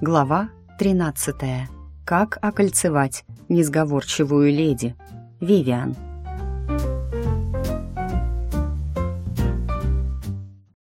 Глава 13. Как окольцевать несговорчивую леди. Вивиан.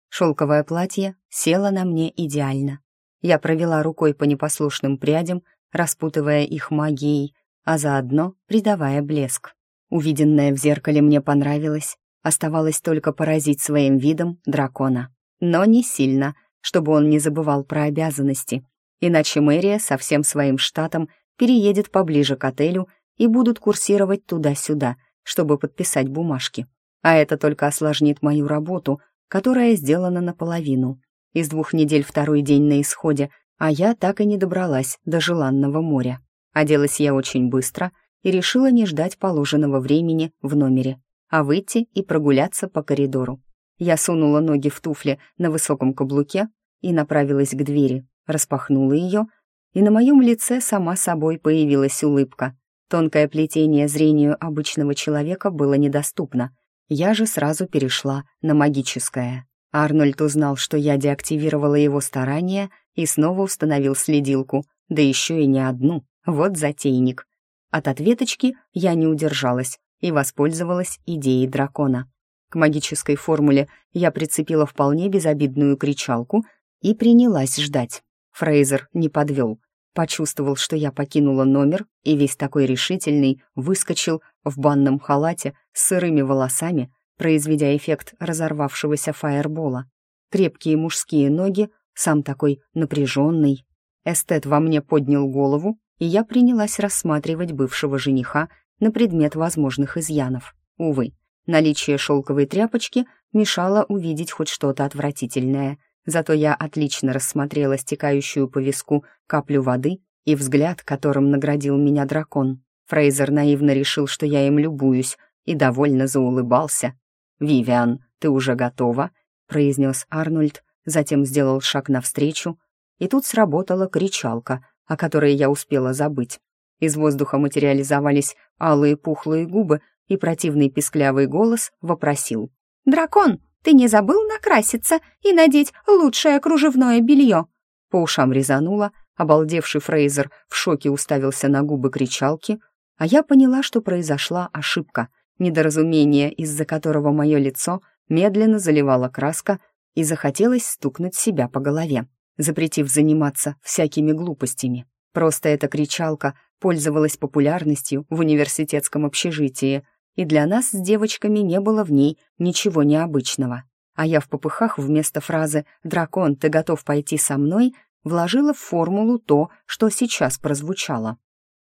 Шелковое платье село на мне идеально. Я провела рукой по непослушным прядям, распутывая их магией, а заодно придавая блеск. Увиденное в зеркале мне понравилось, оставалось только поразить своим видом дракона. Но не сильно, чтобы он не забывал про обязанности — Иначе мэрия со всем своим штатом переедет поближе к отелю и будут курсировать туда-сюда, чтобы подписать бумажки. А это только осложнит мою работу, которая сделана наполовину. Из двух недель второй день на исходе, а я так и не добралась до желанного моря. Оделась я очень быстро и решила не ждать положенного времени в номере, а выйти и прогуляться по коридору. Я сунула ноги в туфли на высоком каблуке и направилась к двери, распахнула ее, и на моем лице сама собой появилась улыбка. Тонкое плетение зрению обычного человека было недоступно. Я же сразу перешла на магическое. Арнольд узнал, что я деактивировала его старания и снова установил следилку, да еще и не одну. Вот затейник. От ответочки я не удержалась и воспользовалась идеей дракона. К магической формуле я прицепила вполне безобидную кричалку и принялась ждать. Фрейзер не подвел. Почувствовал, что я покинула номер, и весь такой решительный выскочил в банном халате с сырыми волосами, произведя эффект разорвавшегося фаербола. Крепкие мужские ноги, сам такой напряженный. Эстет во мне поднял голову, и я принялась рассматривать бывшего жениха на предмет возможных изъянов. Увы, наличие шелковой тряпочки мешало увидеть хоть что-то отвратительное — Зато я отлично рассмотрела стекающую по виску каплю воды и взгляд, которым наградил меня дракон. Фрейзер наивно решил, что я им любуюсь, и довольно заулыбался. «Вивиан, ты уже готова?» — произнес Арнольд, затем сделал шаг навстречу, и тут сработала кричалка, о которой я успела забыть. Из воздуха материализовались алые пухлые губы, и противный писклявый голос вопросил. «Дракон, ты не забыл накраситься и надеть лучшее кружевное белье?» По ушам резануло, обалдевший Фрейзер в шоке уставился на губы кричалки, а я поняла, что произошла ошибка, недоразумение, из-за которого мое лицо медленно заливала краска и захотелось стукнуть себя по голове, запретив заниматься всякими глупостями. Просто эта кричалка пользовалась популярностью в университетском общежитии — и для нас с девочками не было в ней ничего необычного. А я в попыхах вместо фразы «Дракон, ты готов пойти со мной» вложила в формулу то, что сейчас прозвучало.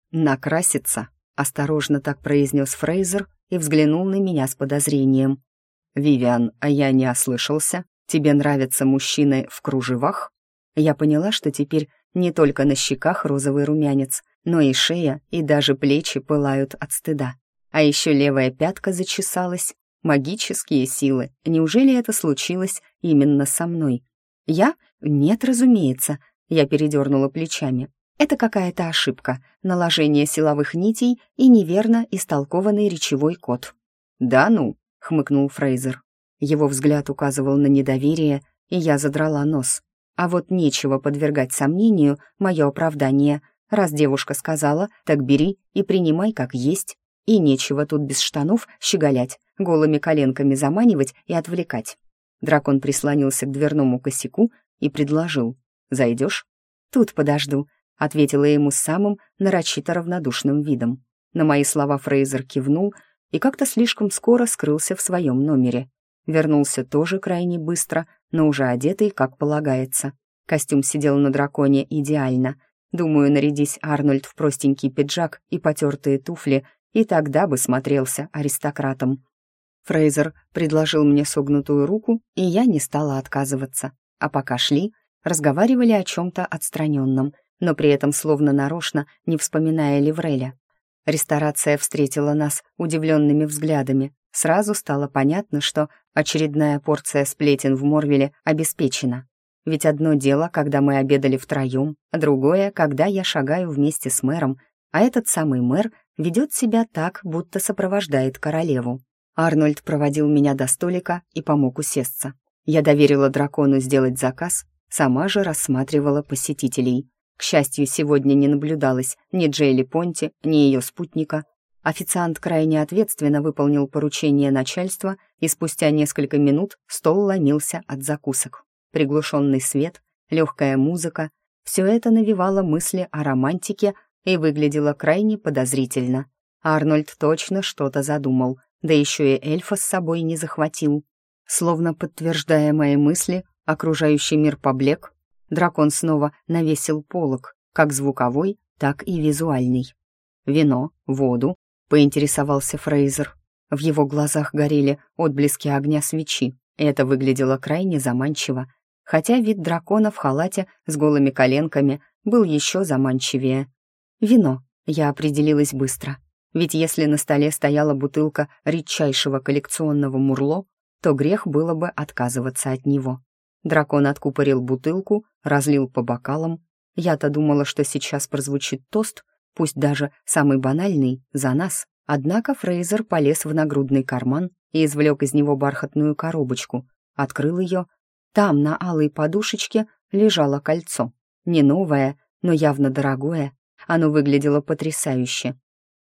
«Накраситься», — осторожно так произнес Фрейзер и взглянул на меня с подозрением. «Вивиан, а я не ослышался? Тебе нравятся мужчины в кружевах?» Я поняла, что теперь не только на щеках розовый румянец, но и шея, и даже плечи пылают от стыда. А еще левая пятка зачесалась. Магические силы. Неужели это случилось именно со мной? Я? Нет, разумеется. Я передернула плечами. Это какая-то ошибка, наложение силовых нитей и неверно истолкованный речевой код. «Да ну», — хмыкнул Фрейзер. Его взгляд указывал на недоверие, и я задрала нос. А вот нечего подвергать сомнению мое оправдание. Раз девушка сказала, так бери и принимай как есть. И нечего тут без штанов щеголять, голыми коленками заманивать и отвлекать. Дракон прислонился к дверному косяку и предложил. «Зайдешь?» «Тут подожду», — ответила ему самым нарочито равнодушным видом. На мои слова Фрейзер кивнул и как-то слишком скоро скрылся в своем номере. Вернулся тоже крайне быстро, но уже одетый, как полагается. Костюм сидел на драконе идеально. Думаю, нарядись Арнольд в простенький пиджак и потертые туфли — и тогда бы смотрелся аристократом. Фрейзер предложил мне согнутую руку, и я не стала отказываться. А пока шли, разговаривали о чем-то отстраненном, но при этом словно нарочно, не вспоминая Левреля. Ресторация встретила нас удивленными взглядами. Сразу стало понятно, что очередная порция сплетен в Морвеле обеспечена. Ведь одно дело, когда мы обедали втроем, а другое, когда я шагаю вместе с мэром, а этот самый мэр ведет себя так, будто сопровождает королеву. Арнольд проводил меня до столика и помог усесться. Я доверила дракону сделать заказ, сама же рассматривала посетителей. К счастью, сегодня не наблюдалось ни Джейли Понти, ни ее спутника. Официант крайне ответственно выполнил поручение начальства, и спустя несколько минут стол ломился от закусок. Приглушенный свет, легкая музыка — все это навевало мысли о романтике и выглядело крайне подозрительно. Арнольд точно что-то задумал, да еще и эльфа с собой не захватил. Словно подтверждая мои мысли, окружающий мир поблек, дракон снова навесил полог, как звуковой, так и визуальный. «Вино, воду», — поинтересовался Фрейзер. В его глазах горели отблески огня свечи, это выглядело крайне заманчиво, хотя вид дракона в халате с голыми коленками был еще заманчивее. «Вино», — я определилась быстро, ведь если на столе стояла бутылка редчайшего коллекционного мурло, то грех было бы отказываться от него. Дракон откупорил бутылку, разлил по бокалам. Я-то думала, что сейчас прозвучит тост, пусть даже самый банальный, за нас. Однако Фрейзер полез в нагрудный карман и извлек из него бархатную коробочку, открыл ее. Там, на алой подушечке, лежало кольцо. Не новое, но явно дорогое. Оно выглядело потрясающе.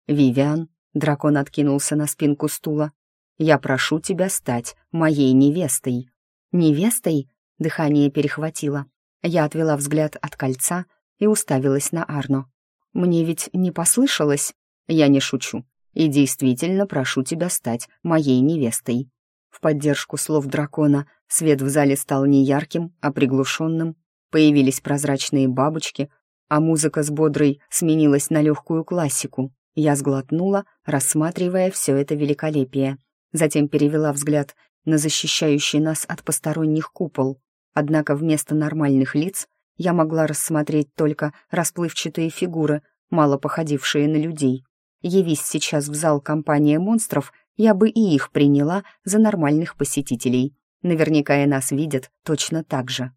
«Вивиан», — дракон откинулся на спинку стула, «я прошу тебя стать моей невестой». «Невестой?» — дыхание перехватило. Я отвела взгляд от кольца и уставилась на Арно. «Мне ведь не послышалось?» «Я не шучу. И действительно прошу тебя стать моей невестой». В поддержку слов дракона свет в зале стал не ярким, а приглушенным. Появились прозрачные бабочки, а музыка с бодрой сменилась на легкую классику. Я сглотнула, рассматривая все это великолепие. Затем перевела взгляд на защищающий нас от посторонних купол. Однако вместо нормальных лиц я могла рассмотреть только расплывчатые фигуры, мало походившие на людей. Явись сейчас в зал компания монстров, я бы и их приняла за нормальных посетителей. Наверняка и нас видят точно так же.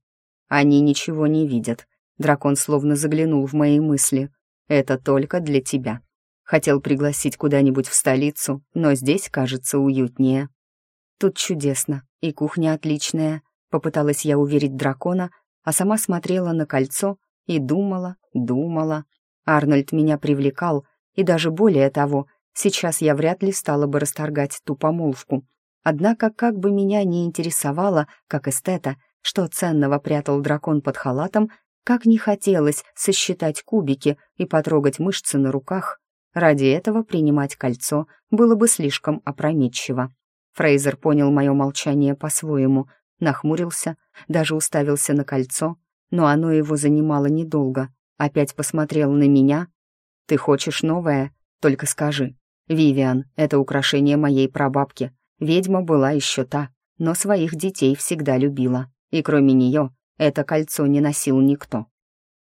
Они ничего не видят. Дракон словно заглянул в мои мысли. Это только для тебя. Хотел пригласить куда-нибудь в столицу, но здесь, кажется, уютнее. Тут чудесно, и кухня отличная. Попыталась я уверить дракона, а сама смотрела на кольцо и думала, думала. Арнольд меня привлекал, и даже более того, сейчас я вряд ли стала бы расторгать ту помолвку. Однако, как бы меня не интересовало, как эстета, что ценного прятал дракон под халатом, как не хотелось сосчитать кубики и потрогать мышцы на руках, Ради этого принимать кольцо было бы слишком опрометчиво. Фрейзер понял мое молчание по-своему, нахмурился, даже уставился на кольцо, но оно его занимало недолго. Опять посмотрел на меня. «Ты хочешь новое? Только скажи. Вивиан, это украшение моей прабабки. Ведьма была еще та, но своих детей всегда любила. И кроме нее это кольцо не носил никто».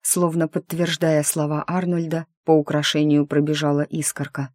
Словно подтверждая слова Арнольда, по украшению пробежала искорка.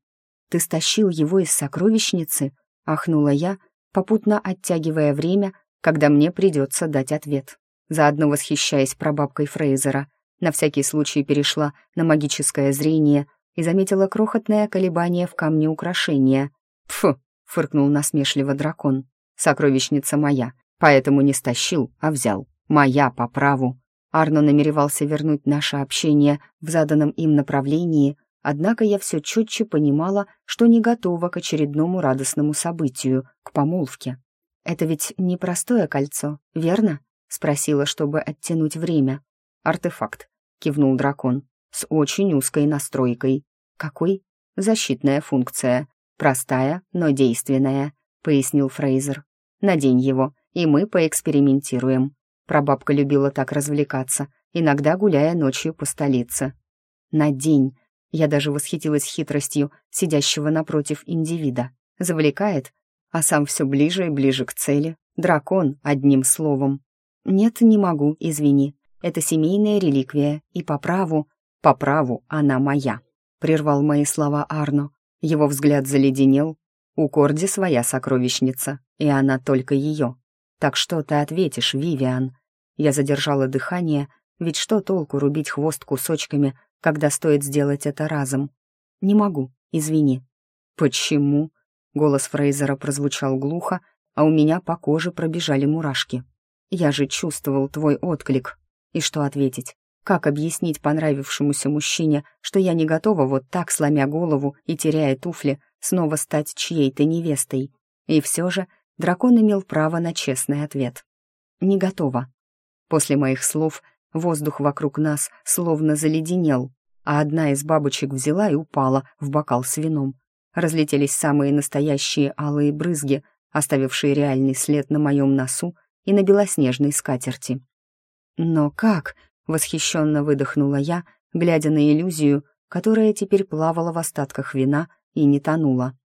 «Ты стащил его из сокровищницы?» — ахнула я, попутно оттягивая время, когда мне придется дать ответ. Заодно восхищаясь прабабкой Фрейзера, на всякий случай перешла на магическое зрение и заметила крохотное колебание в камне украшения. «Пф!» — фыркнул насмешливо дракон. «Сокровищница моя, поэтому не стащил, а взял. Моя по праву». Арно намеревался вернуть наше общение в заданном им направлении, однако я все четче понимала, что не готова к очередному радостному событию, к помолвке. «Это ведь не простое кольцо, верно?» — спросила, чтобы оттянуть время. «Артефакт», — кивнул дракон, — «с очень узкой настройкой». «Какой?» «Защитная функция. Простая, но действенная», — пояснил Фрейзер. «Надень его, и мы поэкспериментируем. Прабабка любила так развлекаться, иногда гуляя ночью по столице. На день. Я даже восхитилась хитростью сидящего напротив индивида. Завлекает, а сам все ближе и ближе к цели. Дракон, одним словом. «Нет, не могу, извини. Это семейная реликвия, и по праву, по праву она моя», — прервал мои слова Арно. Его взгляд заледенел. У Корди своя сокровищница, и она только ее. Так что ты ответишь, Вивиан? Я задержала дыхание, ведь что толку рубить хвост кусочками, когда стоит сделать это разом? Не могу, извини. Почему? Голос Фрейзера прозвучал глухо, а у меня по коже пробежали мурашки. Я же чувствовал твой отклик. И что ответить? Как объяснить понравившемуся мужчине, что я не готова вот так, сломя голову и теряя туфли, снова стать чьей-то невестой? И все же дракон имел право на честный ответ. «Не готова». После моих слов воздух вокруг нас словно заледенел, а одна из бабочек взяла и упала в бокал с вином. Разлетелись самые настоящие алые брызги, оставившие реальный след на моем носу и на белоснежной скатерти. «Но как?» — восхищенно выдохнула я, глядя на иллюзию, которая теперь плавала в остатках вина и не тонула.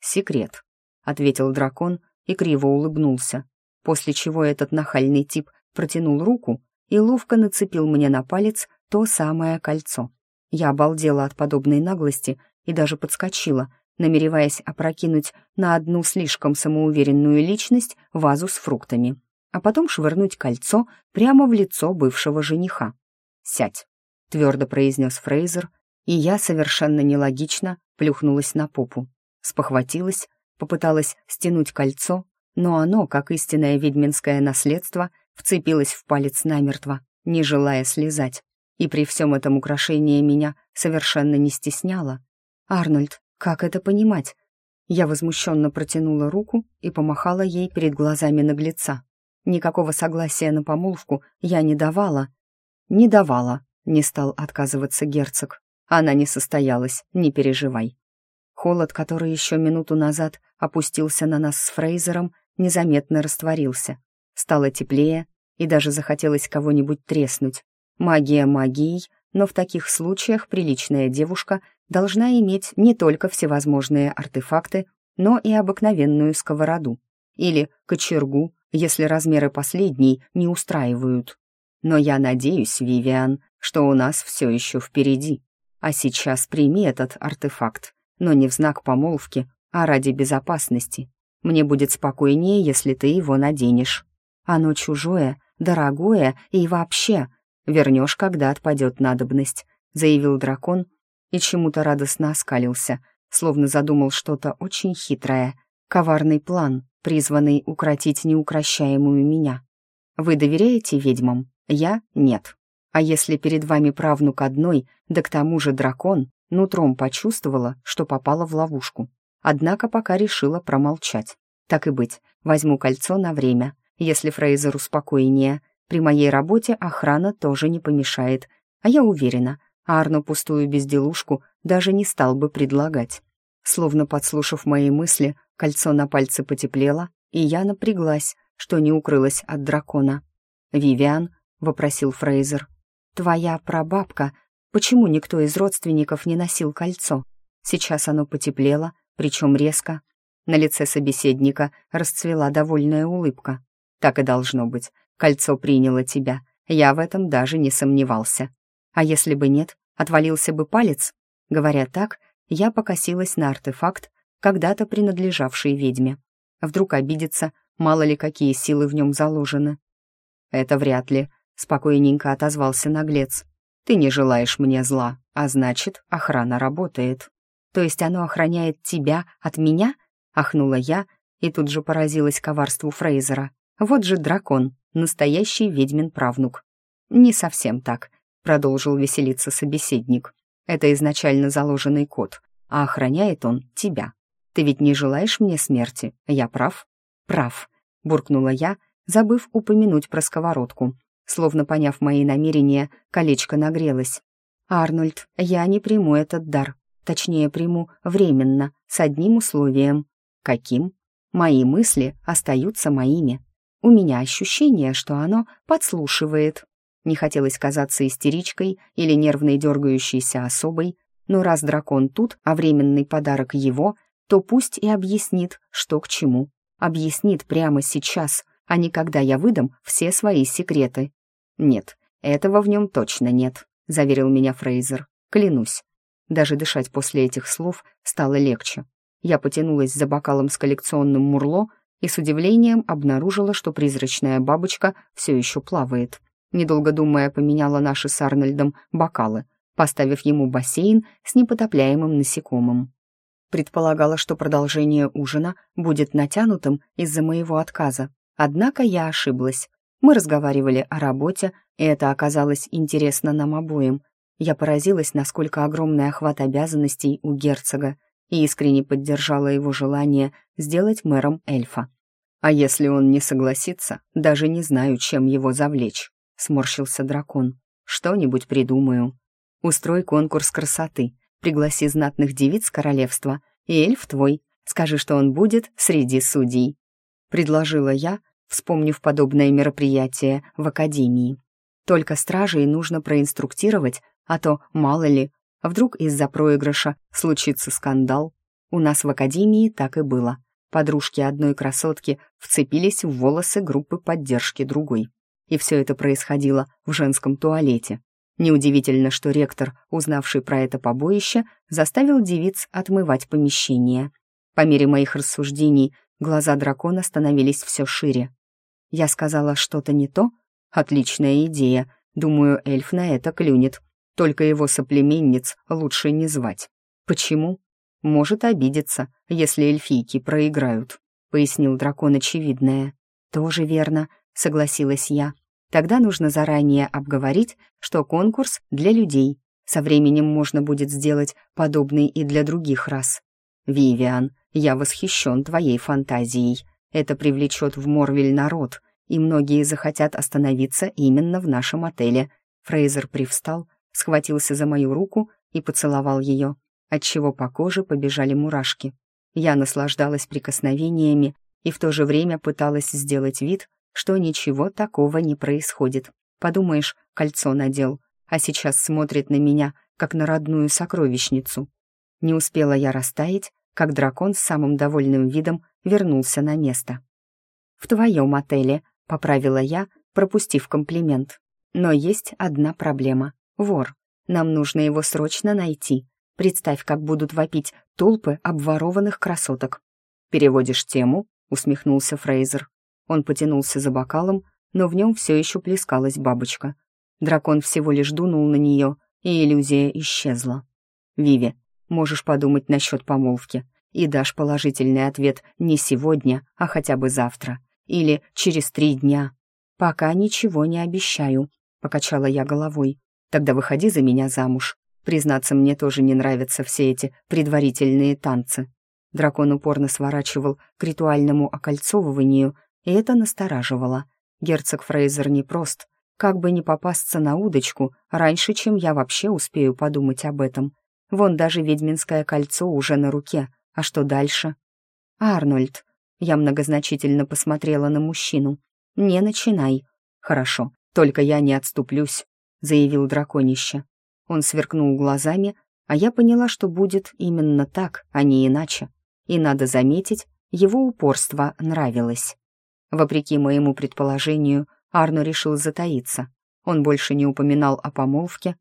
«Секрет», — ответил дракон и криво улыбнулся, после чего этот нахальный тип протянул руку и ловко нацепил мне на палец то самое кольцо. Я обалдела от подобной наглости и даже подскочила, намереваясь опрокинуть на одну слишком самоуверенную личность вазу с фруктами а потом швырнуть кольцо прямо в лицо бывшего жениха. «Сядь», — твердо произнес Фрейзер, и я совершенно нелогично плюхнулась на попу. Спохватилась, попыталась стянуть кольцо, но оно, как истинное ведьминское наследство, вцепилось в палец намертво, не желая слезать. И при всем этом украшении меня совершенно не стесняло. «Арнольд, как это понимать?» Я возмущенно протянула руку и помахала ей перед глазами наглеца. Никакого согласия на помолвку я не давала. Не давала, не стал отказываться герцог. Она не состоялась, не переживай. Холод, который еще минуту назад опустился на нас с Фрейзером, незаметно растворился. Стало теплее, и даже захотелось кого-нибудь треснуть. Магия магией, но в таких случаях приличная девушка должна иметь не только всевозможные артефакты, но и обыкновенную сковороду или кочергу если размеры последней не устраивают. Но я надеюсь, Вивиан, что у нас все еще впереди. А сейчас прими этот артефакт, но не в знак помолвки, а ради безопасности. Мне будет спокойнее, если ты его наденешь. Оно чужое, дорогое и вообще. Вернешь, когда отпадет надобность», — заявил дракон и чему-то радостно оскалился, словно задумал что-то очень хитрое, коварный план, призванный укротить неукрощаемую меня. Вы доверяете ведьмам? Я — нет. А если перед вами правнук одной, да к тому же дракон, нутром почувствовала, что попала в ловушку. Однако пока решила промолчать. Так и быть, возьму кольцо на время. Если Фрейзеру спокойнее, при моей работе охрана тоже не помешает. А я уверена, Арно пустую безделушку даже не стал бы предлагать. Словно подслушав мои мысли, кольцо на пальце потеплело, и я напряглась, что не укрылась от дракона. «Вивиан», — вопросил Фрейзер, — «твоя прабабка, почему никто из родственников не носил кольцо? Сейчас оно потеплело, причем резко». На лице собеседника расцвела довольная улыбка. «Так и должно быть. Кольцо приняло тебя. Я в этом даже не сомневался. А если бы нет, отвалился бы палец?» Говоря так, я покосилась на артефакт, когда-то принадлежавший ведьме. Вдруг обидится, мало ли какие силы в нем заложены. «Это вряд ли», — спокойненько отозвался наглец. «Ты не желаешь мне зла, а значит, охрана работает». «То есть оно охраняет тебя от меня?» — ахнула я и тут же поразилась коварству Фрейзера. «Вот же дракон, настоящий ведьмин правнук». «Не совсем так», — продолжил веселиться собеседник. Это изначально заложенный код, а охраняет он тебя. Ты ведь не желаешь мне смерти, я прав?» «Прав», — буркнула я, забыв упомянуть про сковородку. Словно поняв мои намерения, колечко нагрелось. «Арнольд, я не приму этот дар. Точнее, приму временно, с одним условием». «Каким?» «Мои мысли остаются моими. У меня ощущение, что оно подслушивает». Не хотелось казаться истеричкой или нервной дергающейся особой, но раз дракон тут, а временный подарок его, то пусть и объяснит, что к чему. Объяснит прямо сейчас, а не когда я выдам все свои секреты. «Нет, этого в нем точно нет», — заверил меня Фрейзер. «Клянусь». Даже дышать после этих слов стало легче. Я потянулась за бокалом с коллекционным мурло и с удивлением обнаружила, что призрачная бабочка все еще плавает недолго думая, поменяла наши с Арнольдом бокалы, поставив ему бассейн с непотопляемым насекомым. Предполагала, что продолжение ужина будет натянутым из-за моего отказа. Однако я ошиблась. Мы разговаривали о работе, и это оказалось интересно нам обоим. Я поразилась, насколько огромный охват обязанностей у герцога, и искренне поддержала его желание сделать мэром эльфа. «А если он не согласится, даже не знаю, чем его завлечь», — сморщился дракон. «Что-нибудь придумаю. Устрой конкурс красоты, пригласи знатных девиц королевства, и эльф твой, скажи, что он будет среди судей», — предложила я, вспомнив подобное мероприятие в академии. Только стражей нужно проинструктировать, а то, мало ли, вдруг из-за проигрыша случится скандал. У нас в академии так и было. Подружки одной красотки вцепились в волосы группы поддержки другой. И все это происходило в женском туалете. Неудивительно, что ректор, узнавший про это побоище, заставил девиц отмывать помещение. По мере моих рассуждений глаза дракона становились все шире. Я сказала что-то не то? Отличная идея. Думаю, эльф на это клюнет. Только его соплеменниц лучше не звать. Почему? Может обидеться, если эльфийки проиграют, пояснил дракон очевидное. Тоже верно, согласилась я. Тогда нужно заранее обговорить, что конкурс для людей. Со временем можно будет сделать подобный и для других рас. Вивиан, я восхищен твоей фантазией. Это привлечет в Морвель народ, и многие захотят остановиться именно в нашем отеле. Фрейзер привстал, схватился за мою руку и поцеловал ее отчего по коже побежали мурашки. Я наслаждалась прикосновениями и в то же время пыталась сделать вид, что ничего такого не происходит. Подумаешь, кольцо надел, а сейчас смотрит на меня, как на родную сокровищницу. Не успела я растаять, как дракон с самым довольным видом вернулся на место. «В твоем отеле», — поправила я, пропустив комплимент. «Но есть одна проблема — вор. Нам нужно его срочно найти. Представь, как будут вопить толпы обворованных красоток. «Переводишь тему?» — усмехнулся Фрейзер. Он потянулся за бокалом, но в нем все еще плескалась бабочка. Дракон всего лишь дунул на нее, и иллюзия исчезла. «Виви, можешь подумать насчет помолвки и дашь положительный ответ не сегодня, а хотя бы завтра. Или через три дня. Пока ничего не обещаю», — покачала я головой. «Тогда выходи за меня замуж. Признаться, мне тоже не нравятся все эти предварительные танцы. Дракон упорно сворачивал к ритуальному окольцовыванию, и это настораживало. Герцог Фрейзер непрост. Как бы не попасться на удочку раньше, чем я вообще успею подумать об этом. Вон даже ведьминское кольцо уже на руке. А что дальше? «Арнольд», — я многозначительно посмотрела на мужчину. «Не начинай». «Хорошо, только я не отступлюсь», — заявил драконище. Он сверкнул глазами, а я поняла, что будет именно так, а не иначе. И, надо заметить, его упорство нравилось. Вопреки моему предположению, Арно решил затаиться. Он больше не упоминал о помолвке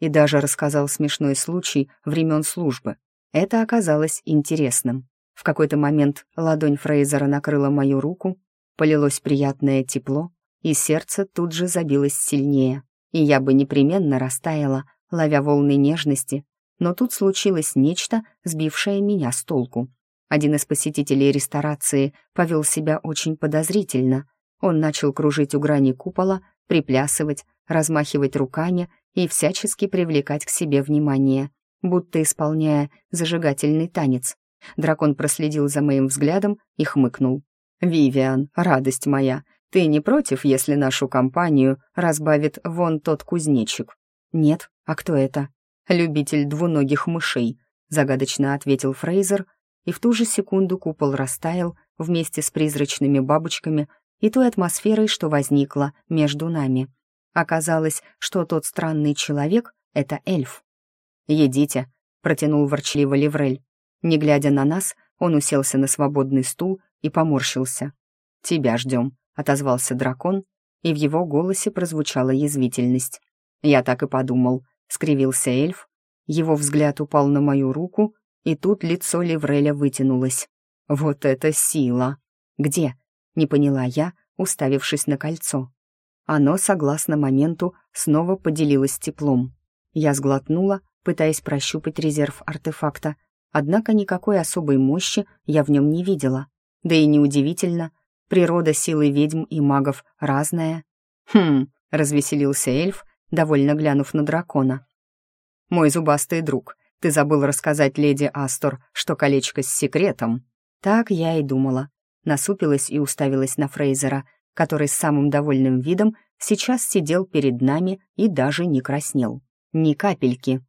и даже рассказал смешной случай времен службы. Это оказалось интересным. В какой-то момент ладонь Фрейзера накрыла мою руку, полилось приятное тепло, и сердце тут же забилось сильнее и я бы непременно растаяла, ловя волны нежности, но тут случилось нечто, сбившее меня с толку. Один из посетителей ресторации повел себя очень подозрительно. Он начал кружить у грани купола, приплясывать, размахивать руками и всячески привлекать к себе внимание, будто исполняя зажигательный танец. Дракон проследил за моим взглядом и хмыкнул. «Вивиан, радость моя, ты не против, если нашу компанию разбавит вон тот кузнечик? Нет, а кто это? Любитель двуногих мышей, загадочно ответил Фрейзер, и в ту же секунду купол растаял вместе с призрачными бабочками и той атмосферой, что возникла между нами. Оказалось, что тот странный человек — это эльф. «Едите», — протянул ворчливо Леврель. Не глядя на нас, он уселся на свободный стул и поморщился. «Тебя ждем», отозвался дракон, и в его голосе прозвучала язвительность. «Я так и подумал», — скривился эльф. Его взгляд упал на мою руку, и тут лицо Левреля вытянулось. «Вот это сила!» «Где?» — не поняла я, уставившись на кольцо. Оно, согласно моменту, снова поделилось теплом. Я сглотнула, пытаясь прощупать резерв артефакта, однако никакой особой мощи я в нем не видела. Да и неудивительно, Природа силы ведьм и магов разная. Хм, развеселился эльф, довольно глянув на дракона. «Мой зубастый друг, ты забыл рассказать леди Астор, что колечко с секретом?» Так я и думала. Насупилась и уставилась на Фрейзера, который с самым довольным видом сейчас сидел перед нами и даже не краснел. Ни капельки.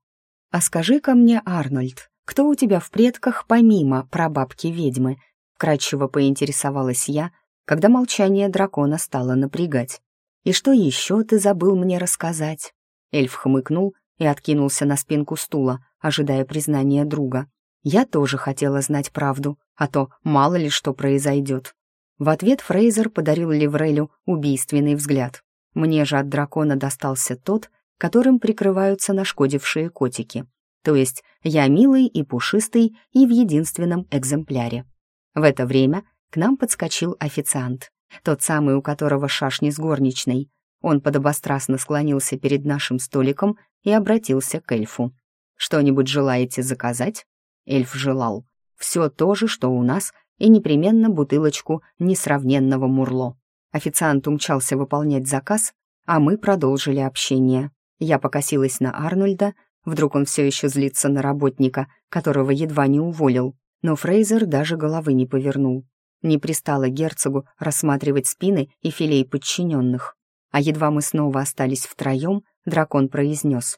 «А скажи-ка мне, Арнольд, кто у тебя в предках помимо прабабки-ведьмы?» Кратчево поинтересовалась я, когда молчание дракона стало напрягать. «И что еще ты забыл мне рассказать?» Эльф хмыкнул и откинулся на спинку стула, ожидая признания друга. Я тоже хотела знать правду, а то мало ли что произойдет. В ответ Фрейзер подарил Ливрелю убийственный взгляд. Мне же от дракона достался тот, которым прикрываются нашкодившие котики. То есть я милый и пушистый и в единственном экземпляре. В это время к нам подскочил официант, тот самый, у которого шашни с горничной. Он подобострастно склонился перед нашим столиком и обратился к эльфу. «Что-нибудь желаете заказать?» Эльф желал. Все то же, что у нас, и непременно бутылочку несравненного мурло. Официант умчался выполнять заказ, а мы продолжили общение. Я покосилась на Арнольда, вдруг он все еще злится на работника, которого едва не уволил, но Фрейзер даже головы не повернул. Не пристало герцогу рассматривать спины и филей подчиненных. А едва мы снова остались втроем, дракон произнес.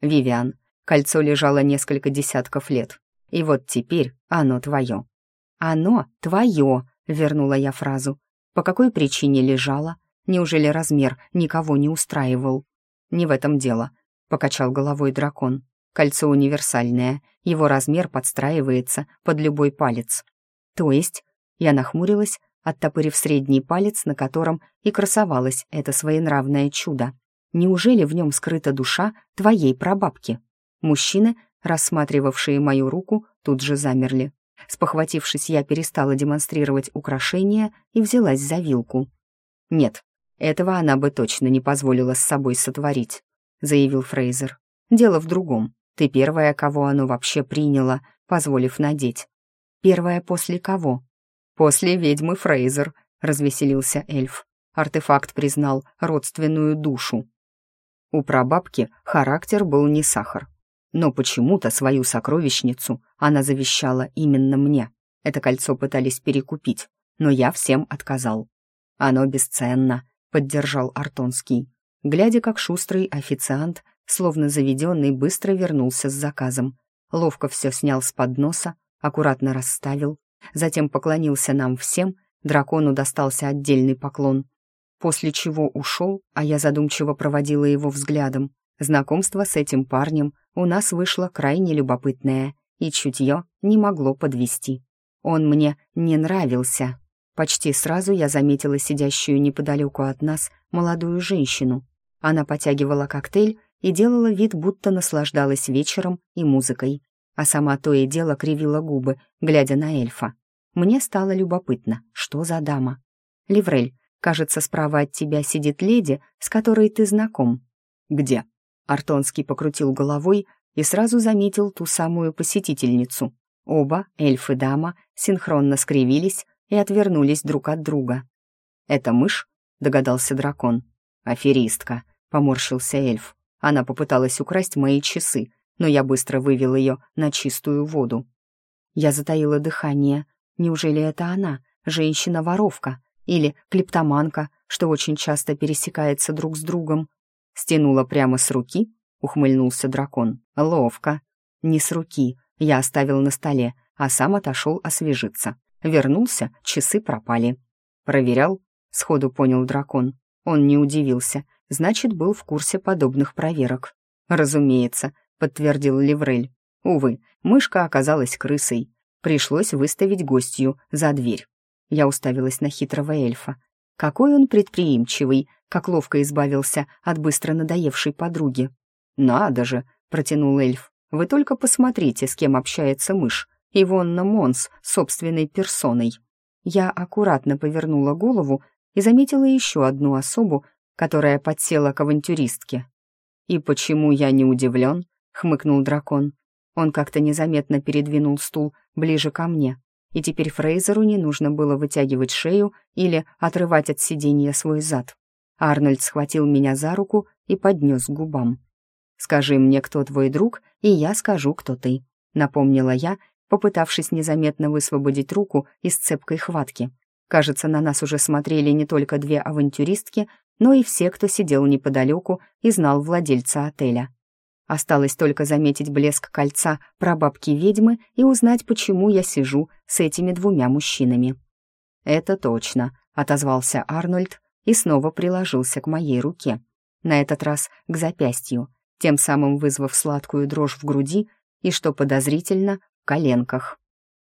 «Вивиан, кольцо лежало несколько десятков лет. И вот теперь оно твое». «Оно твое», — вернула я фразу. «По какой причине лежало? Неужели размер никого не устраивал?» «Не в этом дело», — покачал головой дракон. «Кольцо универсальное, его размер подстраивается под любой палец». «То есть?» Я нахмурилась, оттопырив средний палец, на котором и красовалось это своенравное чудо. «Неужели в нем скрыта душа твоей прабабки?» Мужчины рассматривавшие мою руку, тут же замерли. Спохватившись, я перестала демонстрировать украшения и взялась за вилку. «Нет, этого она бы точно не позволила с собой сотворить», — заявил Фрейзер. «Дело в другом. Ты первая, кого оно вообще приняло, позволив надеть». «Первая после кого?» «После ведьмы Фрейзер», — развеселился эльф. Артефакт признал родственную душу. У прабабки характер был не сахар, но почему-то свою сокровищницу она завещала именно мне. Это кольцо пытались перекупить, но я всем отказал. «Оно бесценно», — поддержал Артонский. Глядя, как шустрый официант, словно заведенный, быстро вернулся с заказом. Ловко все снял с подноса, аккуратно расставил, затем поклонился нам всем, дракону достался отдельный поклон, после чего ушел, а я задумчиво проводила его взглядом. Знакомство с этим парнем у нас вышло крайне любопытное, и чутье не могло подвести. Он мне не нравился. Почти сразу я заметила сидящую неподалеку от нас молодую женщину. Она потягивала коктейль и делала вид, будто наслаждалась вечером и музыкой, а сама то и дело кривила губы, глядя на эльфа. Мне стало любопытно, что за дама. «Ливрель, кажется, справа от тебя сидит леди, с которой ты знаком». «Где?» Артонский покрутил головой и сразу заметил ту самую посетительницу. Оба, эльф и дама, синхронно скривились и отвернулись друг от друга. «Это мышь?» — догадался дракон. «Аферистка», — поморщился эльф. Она попыталась украсть мои часы, но я быстро вывел ее на чистую воду. Я затаила дыхание. Неужели это она, женщина-воровка или клептоманка, что очень часто пересекается друг с другом? Стянула прямо с руки, ухмыльнулся дракон. Ловко. Не с руки. Я оставил на столе, а сам отошел освежиться. Вернулся, часы пропали. Проверял? Сходу понял дракон. Он не удивился. Значит, был в курсе подобных проверок. Разумеется, подтвердил Леврель. Увы, мышка оказалась крысой. Пришлось выставить гостью за дверь. Я уставилась на хитрого эльфа. Какой он предприимчивый, как ловко избавился от быстро надоевшей подруги. «Надо же!» — протянул эльф. «Вы только посмотрите, с кем общается мышь. Ивонна Монс собственной персоной». Я аккуратно повернула голову и заметила еще одну особу, которая подсела к авантюристке. «И почему я не удивлен?» — хмыкнул дракон. Он как-то незаметно передвинул стул ближе ко мне. и теперь Фрейзеру не нужно было вытягивать шею или отрывать от сиденья свой зад. Арнольд схватил меня за руку и поднес к губам. «Скажи мне, кто твой друг, и я скажу, кто ты», — напомнила я, попытавшись незаметно высвободить руку из цепкой хватки. Кажется, на нас уже смотрели не только две авантюристки, но и все, кто сидел неподалеку и знал владельца отеля. Осталось только заметить блеск кольца прабабки-ведьмы и узнать, почему я сижу с этими двумя мужчинами. «Это точно», — отозвался Арнольд и снова приложился к моей руке. На этот раз к запястью, тем самым вызвав сладкую дрожь в груди и, что подозрительно, в коленках.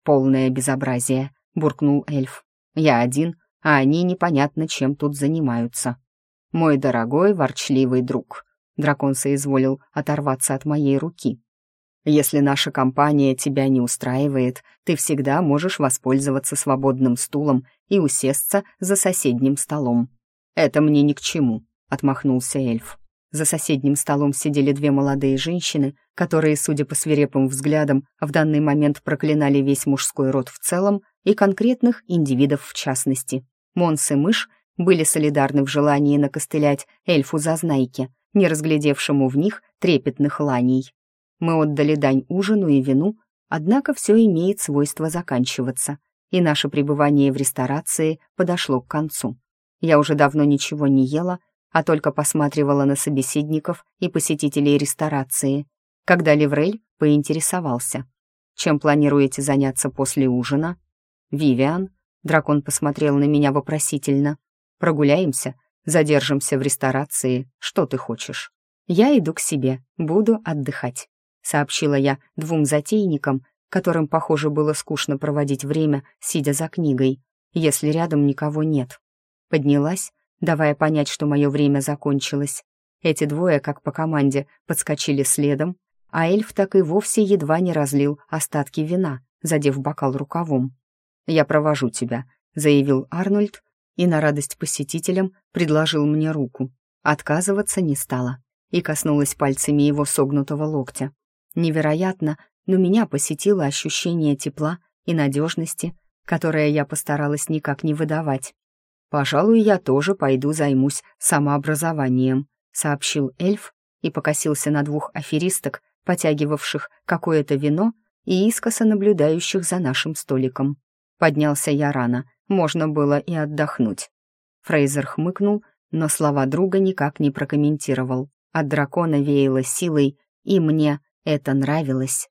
«Полное безобразие», — буркнул эльф. «Я один, а они непонятно чем тут занимаются». «Мой дорогой ворчливый друг», Дракон соизволил оторваться от моей руки. «Если наша компания тебя не устраивает, ты всегда можешь воспользоваться свободным стулом и усесться за соседним столом». «Это мне ни к чему», — отмахнулся эльф. За соседним столом сидели две молодые женщины, которые, судя по свирепым взглядам, в данный момент проклинали весь мужской род в целом и конкретных индивидов в частности. Монс и мышь были солидарны в желании накостылять эльфу зазнайки, не разглядевшему в них трепетных ланей. Мы отдали дань ужину и вину, однако все имеет свойство заканчиваться, и наше пребывание в ресторации подошло к концу. Я уже давно ничего не ела, а только посматривала на собеседников и посетителей ресторации, когда Леврель поинтересовался. «Чем планируете заняться после ужина?» «Вивиан?» Дракон посмотрел на меня вопросительно. «Прогуляемся? Задержимся в ресторации. Что ты хочешь?» «Я иду к себе, буду отдыхать», — сообщила я двум затейникам, которым, похоже, было скучно проводить время, сидя за книгой, если рядом никого нет. Поднялась, давая понять, что мое время закончилось. Эти двое, как по команде, подскочили следом, а эльф так и вовсе едва не разлил остатки вина, задев бокал рукавом. «Я провожу тебя», — заявил Арнольд, и на радость посетителям предложил мне руку. Отказываться не стала и коснулась пальцами его согнутого локтя. Невероятно, но меня посетило ощущение тепла и надежности, которое я постаралась никак не выдавать. «Пожалуй, я тоже пойду займусь самообразованием», сообщил эльф и покосился на двух аферисток, потягивавших какое-то вино и искоса наблюдающих за нашим столиком. Поднялся я рано, можно было и отдохнуть. Фрейзер хмыкнул, но слова друга никак не прокомментировал. От дракона веяло силой, и мне это нравилось.